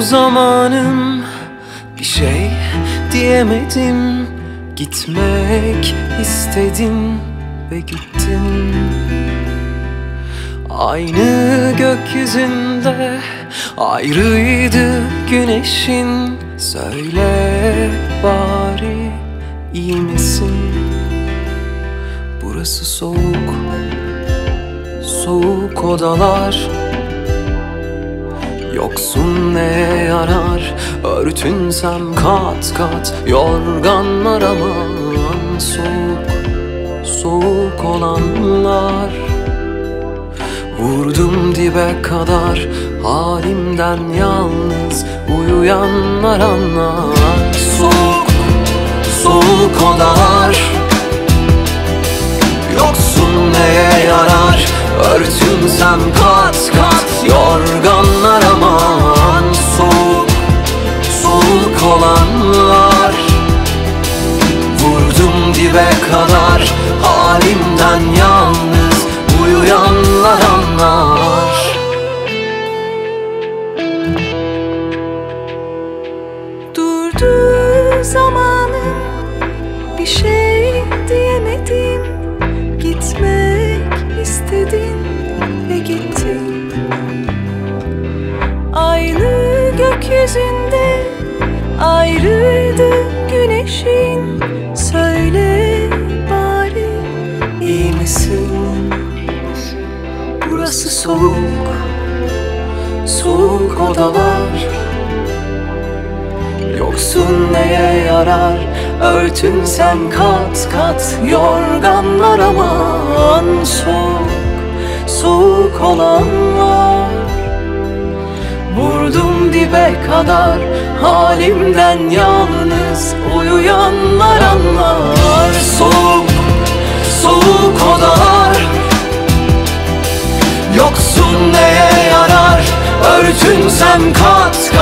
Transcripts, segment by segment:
zamanım bir şey diyemedim. Gitmek istedim ve gittim. Aynı gökyüzünde ayrıydı güneşin. Söyle bari iyi misin? Burası soğuk, soğuk odalar Yoksun neye yarar? Örtünsem kat kat Yorganlar aman Soğuk, soğuk olanlar. Vurdum dibe kadar Halimden yalnız Uyuyanlar anlar. Soğuk, soğuk odalar. Yoksun neye yarar? Örtünsem kat gökyüzünde ayrıydı güneşin. Söyle bari İyi misin? Burası soğuk Soğuk odalar. Yoksun neye yarar? Örtünsen kat kat Yorganlar aman Soğuk, soğuk olanlar Dibe kadar Halimden yalnız Uyuyanlar anlar. Soğuk, soğuk odalar. Yoksun neye yarar? Örtünsem kat kat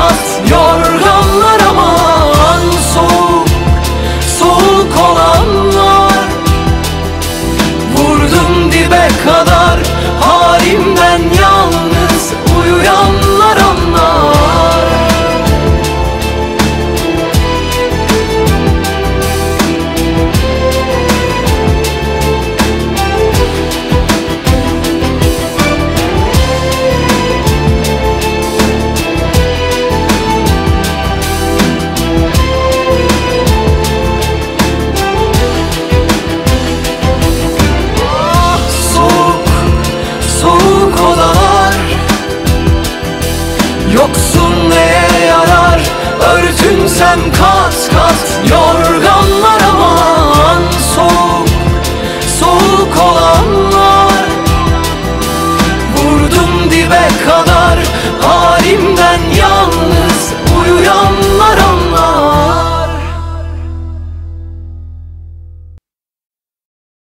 sen kat kat yorganlar